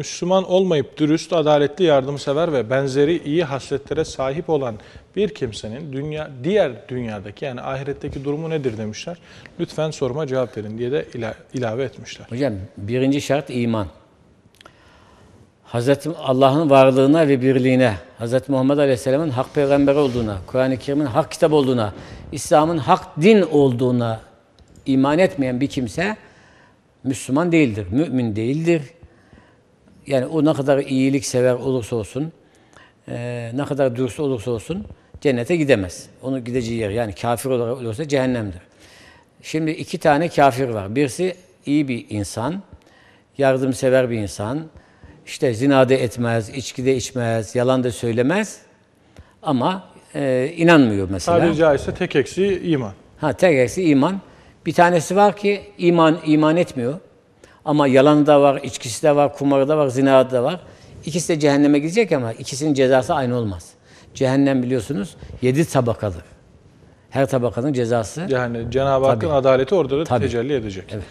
Müslüman olmayıp dürüst, adaletli, yardımsever ve benzeri iyi hasletlere sahip olan bir kimsenin dünya diğer dünyadaki yani ahiretteki durumu nedir demişler. Lütfen soruma cevap verin diye de ila- ilave etmişler. Hocam birinci şart iman. Hazreti Allah'ın varlığına ve birliğine, Hazreti Muhammed Aleyhisselam'ın hak peygamber olduğuna, Kur'an-ı Kerim'in hak kitap olduğuna, İslam'ın hak din olduğuna iman etmeyen bir kimse Müslüman değildir, mümin değildir. Yani o ne kadar iyilik sever olursa olsun, eee, ne kadar dürüst olursa olsun cennete gidemez. Onun gideceği yer yani kafir olarak olursa cehennemdir. Şimdi iki tane kafir var. Birisi iyi bir insan, yardımsever bir insan. İşte zinada etmez, içkide içmez, yalan da söylemez. Ama e, inanmıyor mesela. Tabiri caizse tek eksiği iman. Ha tek eksi iman. Bir tanesi var ki iman iman etmiyor. Ama yalanı da var, içkisi de var, kumarı da var, zinadı da var. İkisi de cehenneme gidecek ama ikisinin cezası aynı olmaz. Cehennem biliyorsunuz yedi tabakalı. Her tabakanın cezası Yani Cenab-ı Hakk'ın adaleti orada da Tabii. tecelli edecek. Evet.